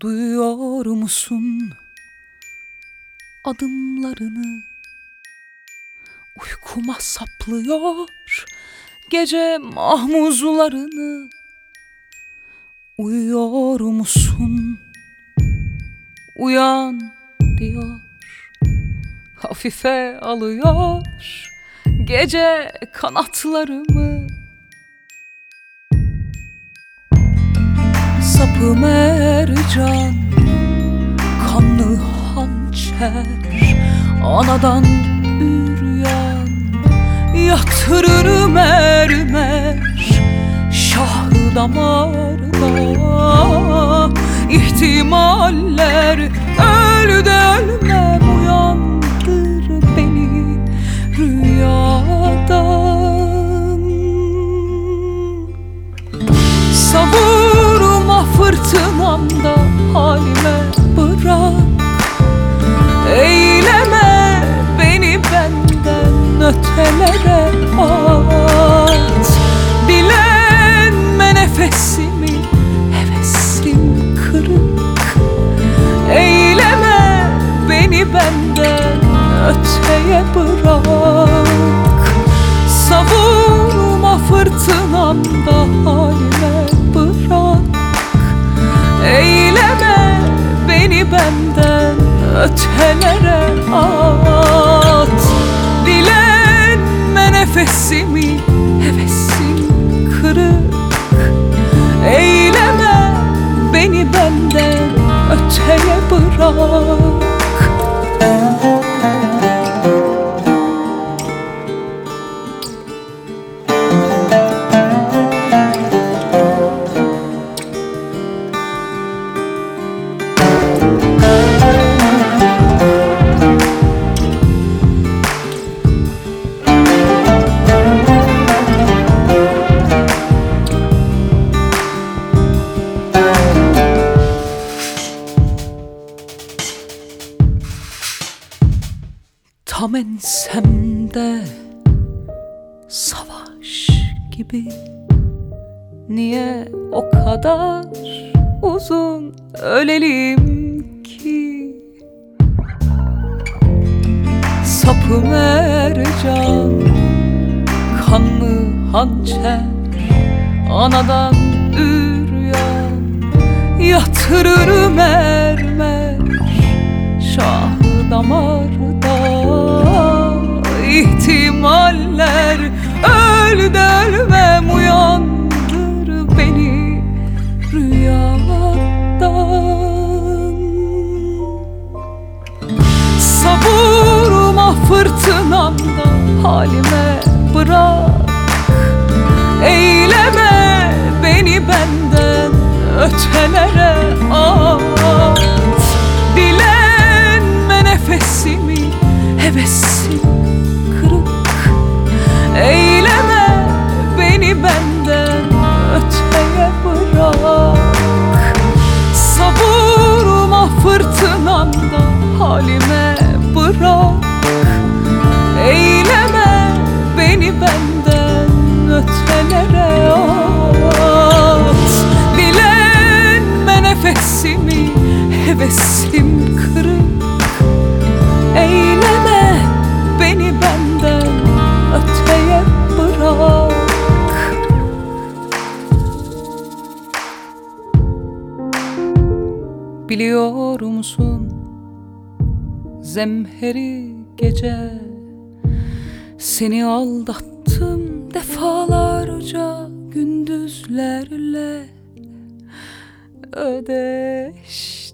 Duyuyor musun adımlarını? Uykuma saplıyor gece mahmuzlarını. Uyuyor musun? Uyan diyor Hafife alıyor gece kanatlarımı Sapı mercan Kanlı hançer Anadan üryan Yatırır mermer Şahı damarda ihtimaller Öl de ölmem uyandır fırtınamda halime bırak. Eyleme beni benden ötelere at. Dilenme nefesimi hevesim kırık. Eyleme beni benden öteye bırak. Savurma fırtınamda halime Eyleme beni benden ötelere at. Dilenme nefesimi Tam ensemde savaş gibi. Niye o kadar uzun ölelim ki? Sapı mercan kanlı hançer Anadan üryan. Yatırır mermer Savurma fırtınamda halime bırak. Eyleme beni benden ötelere at. Dilenme nefesimi hevesim kırık. Eyleme beni benden öteye bırak. Savurma fırtınamda halime bırak Eyleme beni benden ötelere at. Dilenme nefesimi hevesim kırık. Eyleme beni benden öteye bırak. Biliyor musun zemheri gece Seni aldattım defalarca gündüzlerle. Ödeştik